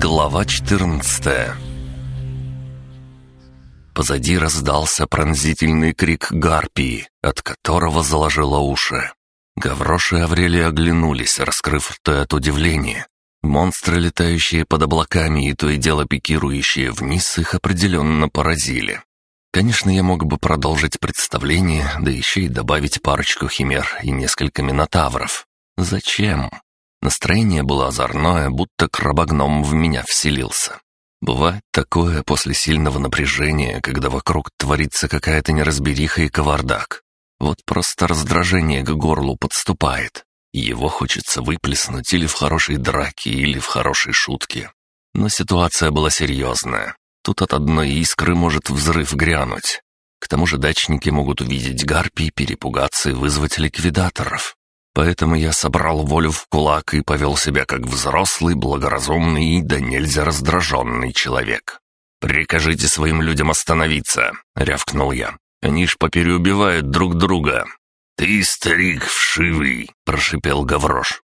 Глава 14 Позади раздался пронзительный крик гарпии, от которого заложило уши. Гаврош и Аврелий оглянулись, раскрыв рты от удивления. Монстры, летающие под облаками и то и дело пикирующие вниз, их определенно поразили. Конечно, я мог бы продолжить представление, да еще и добавить парочку химер и несколько минотавров. Зачем? Настроение было озорное, будто крабогном в меня вселился. Бывает такое после сильного напряжения, когда вокруг творится какая-то неразбериха и кавардак. Вот просто раздражение к горлу подступает. Его хочется выплеснуть или в хорошей драке, или в хорошей шутке. Но ситуация была серьезная. Тут от одной искры может взрыв грянуть. К тому же дачники могут увидеть гарпий, перепугаться и вызвать ликвидаторов. Поэтому я собрал волю в кулак и повел себя как взрослый, благоразумный и да нельзя раздраженный человек. «Прикажите своим людям остановиться», — рявкнул я. «Они ж попереубивают друг друга». «Ты старик вшивый», — прошипел Гаврош.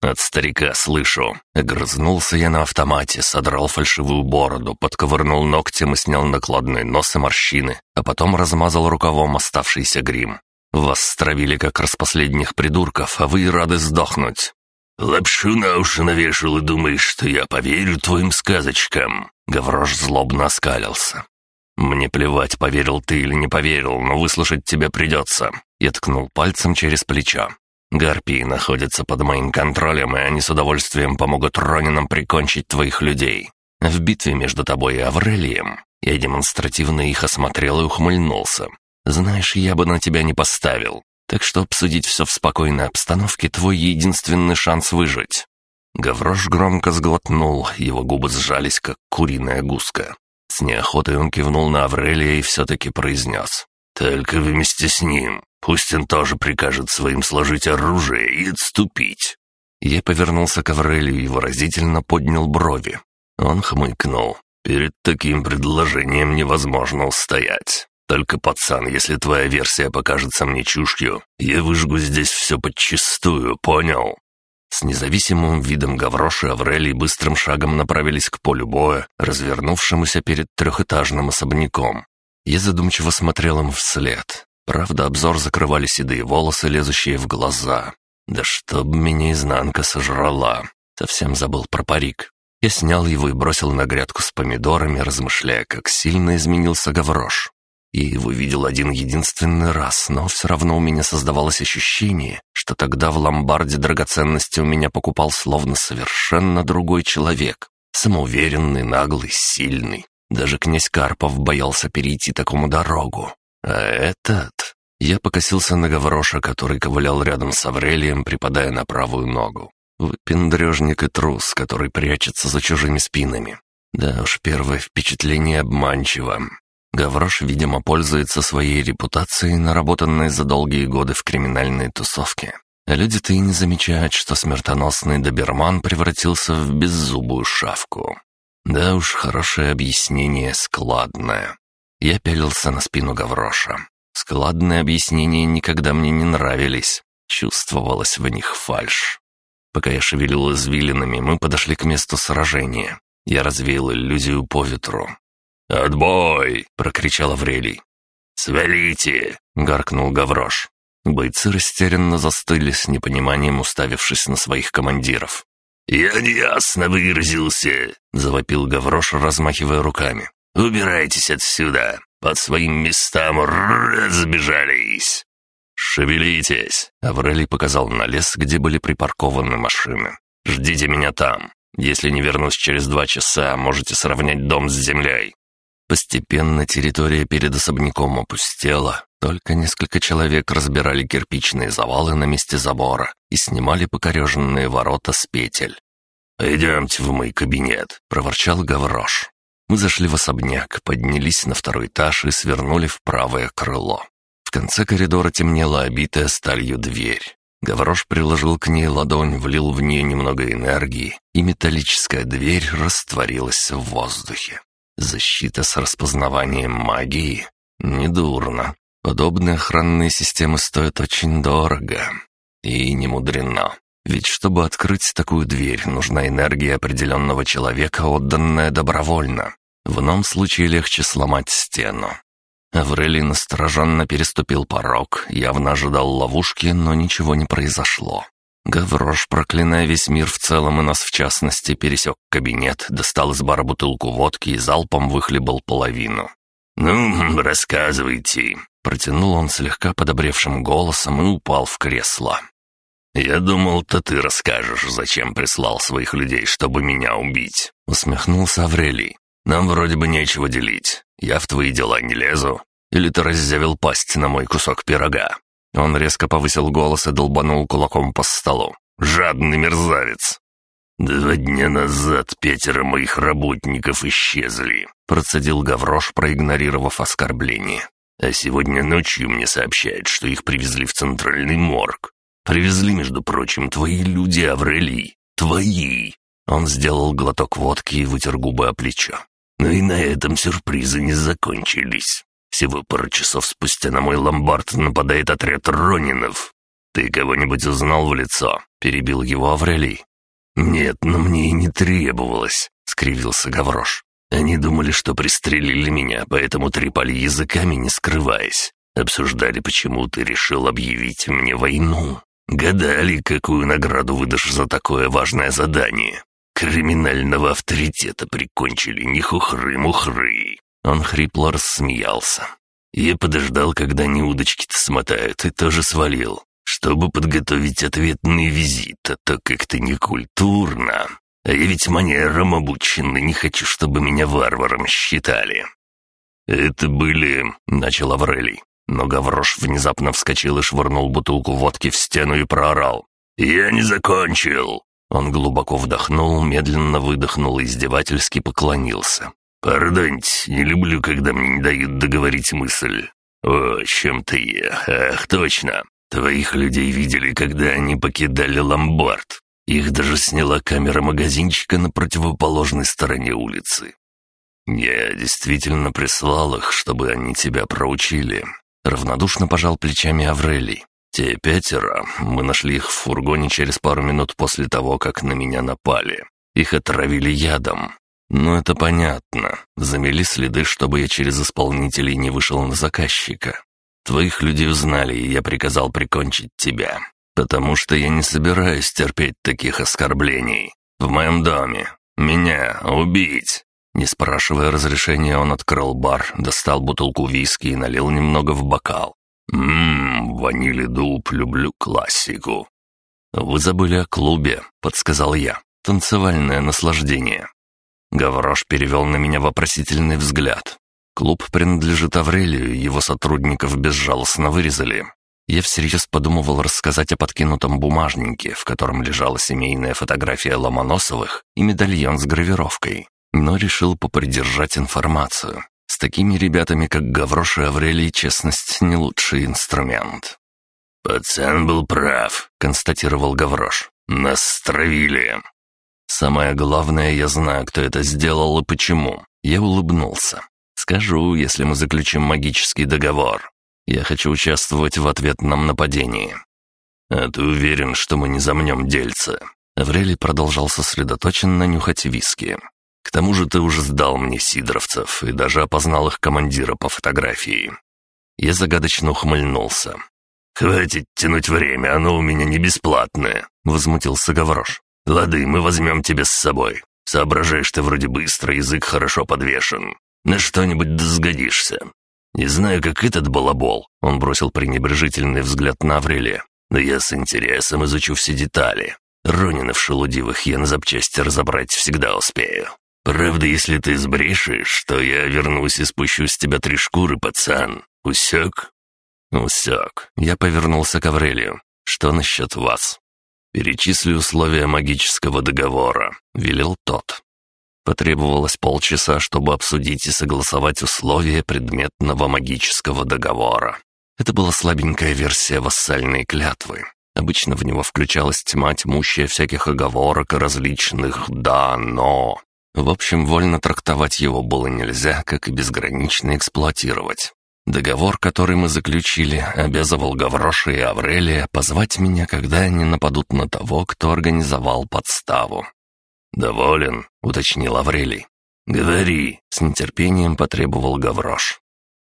«От старика слышу». Огрызнулся я на автомате, содрал фальшивую бороду, подковырнул ногтем и снял накладной нос и морщины, а потом размазал рукавом оставшийся грим. Вас стравили как распоследних придурков, а вы рады сдохнуть». «Лапшу на уши навешал и думаешь, что я поверю твоим сказочкам?» Гаврош злобно оскалился. «Мне плевать, поверил ты или не поверил, но выслушать тебя придется». Я ткнул пальцем через плечо. «Гарпии находятся под моим контролем, и они с удовольствием помогут Ронинам прикончить твоих людей. В битве между тобой и Аврелием я демонстративно их осмотрел и ухмыльнулся. Знаешь, я бы на тебя не поставил. Так что обсудить все в спокойной обстановке — твой единственный шанс выжить». Гаврош громко сглотнул, его губы сжались, как куриная гуска. С неохотой он кивнул на Аврелия и все-таки произнес. «Только вместе с ним. Пусть он тоже прикажет своим сложить оружие и отступить». Я повернулся к Аврелию и выразительно поднял брови. Он хмыкнул. «Перед таким предложением невозможно устоять. Только, пацан, если твоя версия покажется мне чушью, я выжгу здесь все подчистую, понял?» С независимым видом Гаврош и Аврелий быстрым шагом направились к полю боя, развернувшемуся перед трехэтажным особняком. Я задумчиво смотрел им вслед. Правда, обзор закрывали седые волосы, лезущие в глаза. Да чтоб меня изнанка сожрала. Совсем забыл про парик. Я снял его и бросил на грядку с помидорами, размышляя, как сильно изменился Гаврош. Я его видел один единственный раз, но все равно у меня создавалось ощущение, что тогда в ломбарде драгоценности у меня покупал словно совершенно другой человек. Самоуверенный, наглый, сильный. Даже князь Карпов боялся перейти такому дорогу. А этот... Я покосился на Гавроша, который ковылял рядом с Аврелием, припадая на правую ногу. Выпендрежник и трус, который прячется за чужими спинами. Да уж, первое впечатление обманчиво. Гаврош, видимо, пользуется своей репутацией, наработанной за долгие годы в криминальной тусовке. А люди-то и не замечают, что смертоносный доберман превратился в беззубую шавку. Да уж, хорошее объяснение, складное. Я пялился на спину Гавроша. Складные объяснения никогда мне не нравились. Чувствовалась в них фальшь. Пока я шевелил извилинами, мы подошли к месту сражения. Я развеял иллюзию по ветру. «Отбой!» — прокричал Аврелий. «Свалите!» — гаркнул Гаврош. Бойцы растерянно застыли с непониманием, уставившись на своих командиров. «Я неясно выразился!» — завопил Гаврош, размахивая руками. «Убирайтесь отсюда! Под своим местам разбежались!» «Шевелитесь!» — Аврелий показал на лес, где были припаркованы машины. «Ждите меня там. Если не вернусь через два часа, можете сравнять дом с землей. Постепенно территория перед особняком опустела. Только несколько человек разбирали кирпичные завалы на месте забора и снимали покореженные ворота с петель. «Идемте в мой кабинет», — проворчал Гаврош. Мы зашли в особняк, поднялись на второй этаж и свернули в правое крыло. В конце коридора темнела обитая сталью дверь. Гаврош приложил к ней ладонь, влил в нее немного энергии, и металлическая дверь растворилась в воздухе. Защита с распознаванием магии? Недурно. Подобные охранные системы стоят очень дорого. И не мудрено. Ведь чтобы открыть такую дверь, нужна энергия определенного человека, отданная добровольно. В ином случае легче сломать стену. Аврелий настороженно переступил порог, явно ожидал ловушки, но ничего не произошло. Гаврош, проклиная весь мир в целом и нас в частности, пересек кабинет, достал из бара бутылку водки и залпом выхлебал половину. «Ну, рассказывайте», — протянул он слегка подобревшим голосом и упал в кресло. «Я думал-то ты расскажешь, зачем прислал своих людей, чтобы меня убить», — усмехнулся Аврелий. «Нам вроде бы нечего делить. Я в твои дела не лезу. Или ты раззявил пасть на мой кусок пирога?» Он резко повысил голос и долбанул кулаком по столу. «Жадный мерзавец!» «Два дня назад пятеро моих работников исчезли», — процедил Гаврош, проигнорировав оскорбление. «А сегодня ночью мне сообщают, что их привезли в центральный морг. Привезли, между прочим, твои люди, Аврелий. Твои!» Он сделал глоток водки и вытер губы о плечо. «Ну и на этом сюрпризы не закончились. Всего пару часов спустя на мой ломбард нападает отряд Ронинов. Ты кого-нибудь узнал в лицо?» — перебил его Аврелий. «Нет, но мне и не требовалось», — скривился Гаврош. «Они думали, что пристрелили меня, поэтому трепали языками, не скрываясь. Обсуждали, почему ты решил объявить мне войну. Гадали, какую награду выдашь за такое важное задание. Криминального авторитета прикончили не хухры-мухры. Он хрипло рассмеялся. Я подождал, когда они удочки-то смотают, и тоже свалил, чтобы подготовить ответный визит, а то как-то некультурно. А я ведь манерам обучен, и не хочу, чтобы меня варваром считали. «Это были...» — начал Аврелий. Но Гаврош внезапно вскочил и швырнул бутылку водки в стену и проорал. «Я не закончил!» Он глубоко вдохнул, медленно выдохнул и издевательски поклонился. «Пардоньте, не люблю, когда мне не дают договорить мысль. О, чем ты я? Ах, точно. Твоих людей видели, когда они покидали ломбард. Их даже сняла камера магазинчика на противоположной стороне улицы. Я действительно прислал их, чтобы они тебя проучили». Равнодушно пожал плечами Аврелий. «Те пятеро, мы нашли их в фургоне через пару минут после того, как на меня напали. Их отравили ядом. «Ну, это понятно. Замели следы, чтобы я через исполнителей не вышел на заказчика. Твоих людей узнали, и я приказал прикончить тебя. Потому что я не собираюсь терпеть таких оскорблений. В моем доме. Меня убить!» Не спрашивая разрешения, он открыл бар, достал бутылку виски и налил немного в бокал. «Ммм, ванили дуб, люблю классику». «Вы забыли о клубе», — подсказал я. «Танцевальное наслаждение. Гаврош перевел на меня вопросительный взгляд. Клуб принадлежит Аврелию, его сотрудников безжалостно вырезали. Я всерьез подумывал рассказать о подкинутом бумажнике, в котором лежала семейная фотография Ломоносовых и медальон с гравировкой, но решил попридержать информацию. С такими ребятами, как Гаврош и Аврелий, честность не лучший инструмент. «Пацан был прав», — констатировал Гаврош. «Нас стравили». Самое главное, я знаю, кто это сделал и почему. Я улыбнулся. Скажу, если мы заключим магический договор. Я хочу участвовать в ответном нападении. А ты уверен, что мы не замнем дельца? Аврелий продолжал сосредоточенно нюхать виски. К тому же ты уже сдал мне сидоровцев и даже опознал их командира по фотографии. Я загадочно ухмыльнулся. «Хватит тянуть время, оно у меня не бесплатное», — возмутился Гаврош. «Лады, мы возьмем тебя с собой. Соображаешь ты вроде быстро, язык хорошо подвешен. На что-нибудь да сгодишься. Не знаю, как этот балабол». Он бросил пренебрежительный взгляд на Аврелия. «Но я с интересом изучу все детали. Ронинов шелудивых я на запчасти разобрать всегда успею. Правда, если ты сбрешешь, то я вернусь и спущу с тебя три шкуры, пацан. Усек?» «Усек». Я повернулся к Аврелию. «Что насчет вас?» «Перечисли условия магического договора», — велел тот. Потребовалось полчаса, чтобы обсудить и согласовать условия предметного магического договора. Это была слабенькая версия вассальной клятвы. Обычно в него включалась тьма тьмущая всяких оговорок и различных «да», «но». В общем, вольно трактовать его было нельзя, как и безгранично эксплуатировать. Договор, который мы заключили, обязывал Гавроша и Аврелия позвать меня, когда они нападут на того, кто организовал подставу. «Доволен», — уточнил Аврелий. «Говори», — с нетерпением потребовал Гаврош.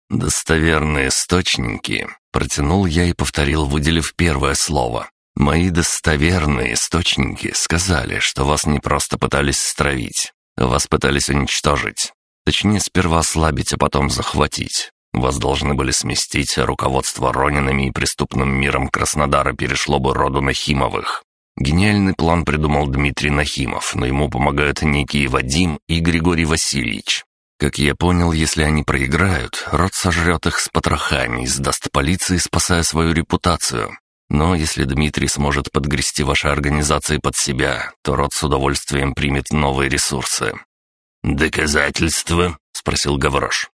«Достоверные источники», — протянул я и повторил, выделив первое слово. «Мои достоверные источники сказали, что вас не просто пытались стравить, вас пытались уничтожить. Точнее, сперва ослабить, а потом захватить. Вас должны были сместить, а руководство Ронинами и преступным миром Краснодара перешло бы роду Нахимовых. Гениальный план придумал Дмитрий Нахимов, но ему помогают некие Вадим и Григорий Васильевич. Как я понял, если они проиграют, род сожрет их с потрохами сдаст полиции, спасая свою репутацию. Но если Дмитрий сможет подгрести ваши организации под себя, то род с удовольствием примет новые ресурсы. «Доказательства?» — спросил Гаврош.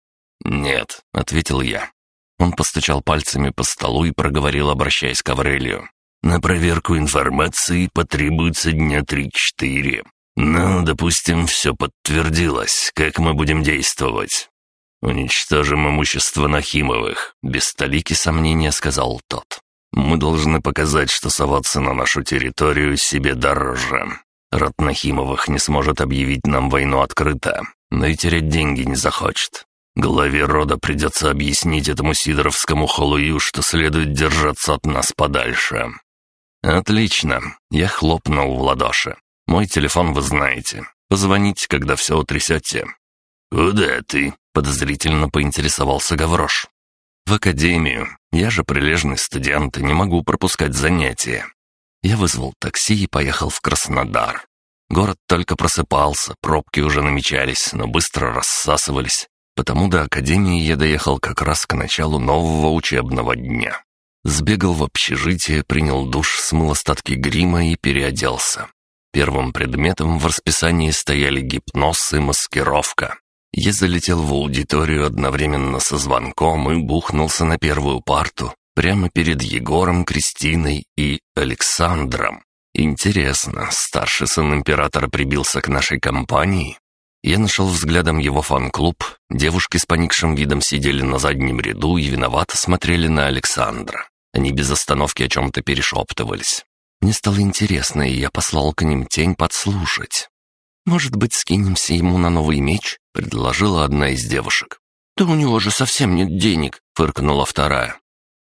«Нет», — ответил я. Он постучал пальцами по столу и проговорил, обращаясь к Аврелию. «На проверку информации потребуется дня три-четыре. Ну, допустим, все подтвердилось. Как мы будем действовать?» «Уничтожим имущество Нахимовых», — без столики сомнения сказал тот. «Мы должны показать, что соваться на нашу территорию себе дороже. Род Нахимовых не сможет объявить нам войну открыто, но и терять деньги не захочет. Главе рода придется объяснить этому сидоровскому халую, что следует держаться от нас подальше». «Отлично!» — я хлопнул в ладоши. «Мой телефон вы знаете. Позвоните, когда все утрясете». «Куда ты?» — подозрительно поинтересовался Гаврош. «В академию. Я же прилежный студент и не могу пропускать занятия. Я вызвал такси и поехал в Краснодар. Город только просыпался, пробки уже намечались, но быстро рассасывались. Потому до академии я доехал как раз к началу нового учебного дня. Сбегал в общежитие, принял душ, смыл остатки грима и переоделся. Первым предметом в расписании стояли гипноз и маскировка. Я залетел в аудиторию одновременно со звонком и бухнулся на первую парту, Прямо перед Егором, Кристиной и Александром. Интересно, старший сын императора прибился к нашей компании? Я нашел взглядом его фан-клуб. Девушки с поникшим видом сидели на заднем ряду и виновато смотрели на Александра. Они без остановки о чем-то перешептывались. Мне стало интересно, и я послал к ним тень подслушать. «Может быть, скинемся ему на новый меч?» — предложила одна из девушек. «Да у него же совсем нет денег», — фыркнула вторая.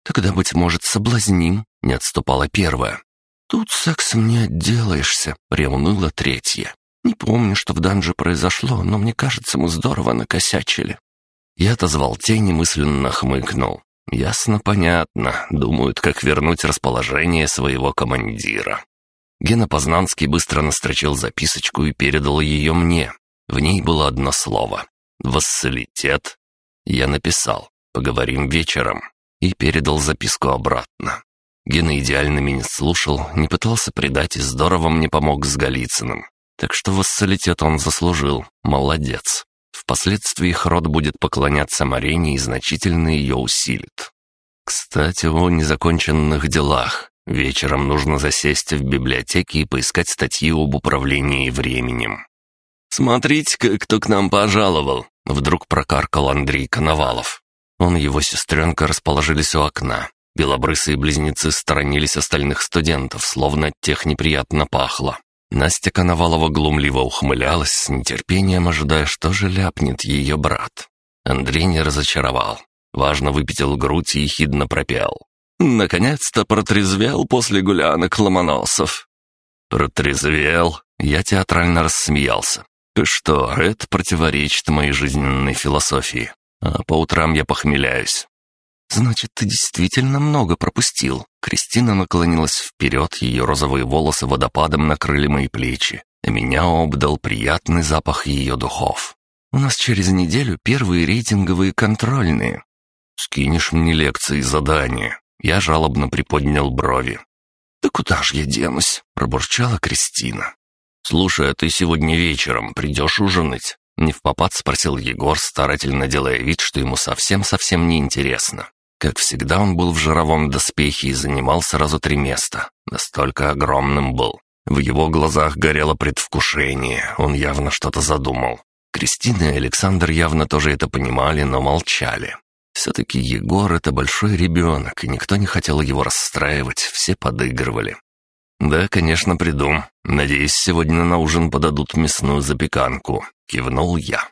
«Тогда, быть может, соблазним?» — не отступала первая. «Тут сексом не отделаешься», — приуныла третья. «Не помню, что в данже произошло, но мне кажется, мы здорово накосячили». Я отозвал тень и мысленно хмыкнул. «Ясно, понятно. Думают, как вернуть расположение своего командира». Гена Познанский быстро настрочил записочку и передал ее мне. В ней было одно слово — «Вассалитет». Я написал «Поговорим вечером» и передал записку обратно. Гена идеально меня слушал, не пытался предать и здорово мне помог с Голицыным. Так что вассалитет он заслужил. Молодец. Впоследствии их род будет поклоняться Марине и значительно ее усилит. Кстати, о незаконченных делах. Вечером нужно засесть в библиотеке и поискать статьи об управлении временем. «Смотрите-ка, кто к нам пожаловал!» Вдруг прокаркал Андрей Коновалов. Он и его сестренка расположились у окна. Белобрысые близнецы сторонились остальных студентов, словно от тех неприятно пахло. Настя Коновалова глумливо ухмылялась, с нетерпением ожидая, что же ляпнет ее брат. Андрей не разочаровал. Важно выпятил грудь и ехидно пропел. «Наконец-то протрезвел после гулянок Ломоносов». «Протрезвел?» Я театрально рассмеялся. «Ты что, это противоречит моей жизненной философии а по утрам я похмеляюсь». «Значит, ты действительно много пропустил». Кристина наклонилась вперед, ее розовые волосы водопадом накрыли мои плечи, меня обдал приятный запах ее духов. «У нас через неделю первые рейтинговые контрольные». «Скинешь мне лекции и задания». Я жалобно приподнял брови. «Да куда ж я денусь?» — пробурчала Кристина. «Слушай, а ты сегодня вечером придешь ужинать?» Не в попад спросил Егор, старательно делая вид, что ему совсем-совсем не интересно. Как всегда, он был в жировом доспехе и занимал сразу три места. Настолько огромным был. В его глазах горело предвкушение, он явно что-то задумал. Кристина и Александр явно тоже это понимали, но молчали. Все-таки Егор — это большой ребенок, и никто не хотел его расстраивать, все подыгрывали. «Да, конечно, приду. Надеюсь, сегодня на ужин подадут мясную запеканку», — кивнул я.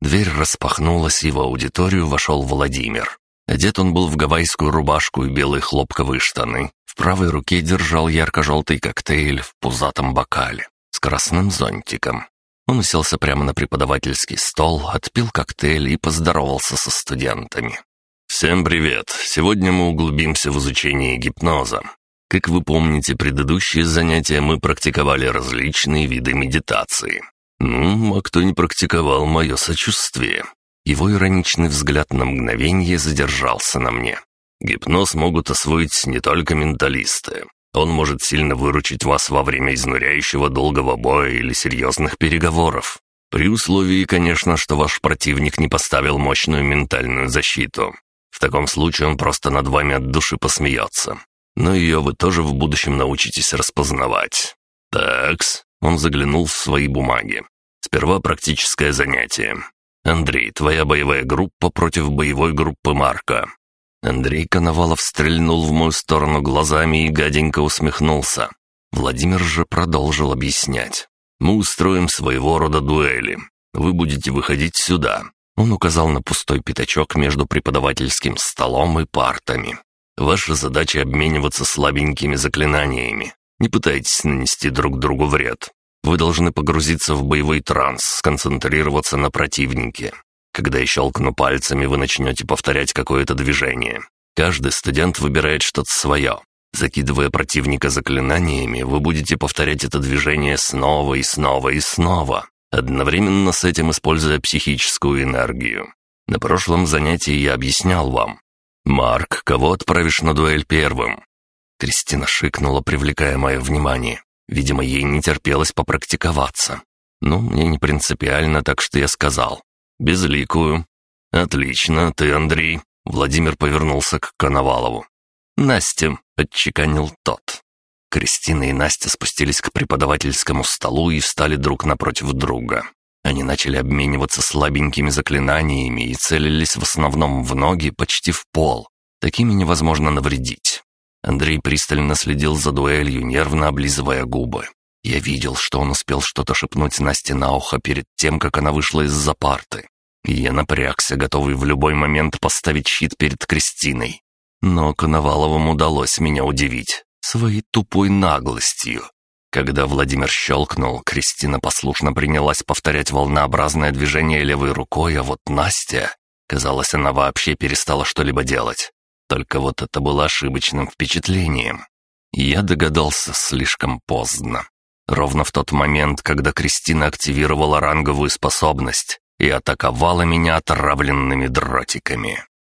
Дверь распахнулась, и в аудиторию вошел Владимир. Одет он был в гавайскую рубашку и белые хлопковые штаны. В правой руке держал ярко-желтый коктейль в пузатом бокале с красным зонтиком. Он уселся прямо на преподавательский стол, отпил коктейль и поздоровался со студентами. «Всем привет! Сегодня мы углубимся в изучение гипноза. Как вы помните, предыдущие занятия мы практиковали различные виды медитации. Ну, а кто не практиковал мое сочувствие?» Его ироничный взгляд на мгновение задержался на мне. Гипноз могут освоить не только менталисты. Он может сильно выручить вас во время изнуряющего долгого боя или серьезных переговоров. При условии, конечно, что ваш противник не поставил мощную ментальную защиту. В таком случае он просто над вами от души посмеется. Но ее вы тоже в будущем научитесь распознавать. Такс, он заглянул в свои бумаги. Сперва практическое занятие. «Андрей, твоя боевая группа против боевой группы Марка». Андрей Коновалов стрельнул в мою сторону глазами и гаденько усмехнулся. Владимир же продолжил объяснять. «Мы устроим своего рода дуэли. Вы будете выходить сюда». Он указал на пустой пятачок между преподавательским столом и партами. «Ваша задача обмениваться слабенькими заклинаниями. Не пытайтесь нанести друг другу вред. Вы должны погрузиться в боевой транс, сконцентрироваться на противнике. Когда я щелкну пальцами, вы начнете повторять какое-то движение. Каждый студент выбирает что-то свое. Закидывая противника заклинаниями, вы будете повторять это движение снова и снова и снова, одновременно с этим используя психическую энергию. На прошлом занятии я объяснял вам. «Марк, кого отправишь на дуэль первым?» Кристина шикнула, привлекая мое внимание. Видимо, ей не терпелось попрактиковаться. Ну, мне не принципиально, так что я сказал. «Безликую». «Отлично, ты, Андрей». Владимир повернулся к Коновалову. «Настя», — отчеканил тот. Кристина и Настя спустились к преподавательскому столу и встали друг напротив друга. Они начали обмениваться слабенькими заклинаниями и целились в основном в ноги, почти в пол. Такими невозможно навредить. Андрей пристально следил за дуэлью, нервно облизывая губы. Я видел, что он успел что-то шепнуть Насте на ухо перед тем, как она вышла из-за парты. Я напрягся, готовый в любой момент поставить щит перед Кристиной. Но Коноваловым удалось меня удивить своей тупой наглостью. Когда Владимир щелкнул, Кристина послушно принялась повторять волнообразное движение левой рукой, а вот Настя... Казалось, она вообще перестала что-либо делать. Только вот это было ошибочным впечатлением. Я догадался слишком поздно. Ровно в тот момент, когда Кристина активировала ранговую способность и атаковала меня отравленными дротиками.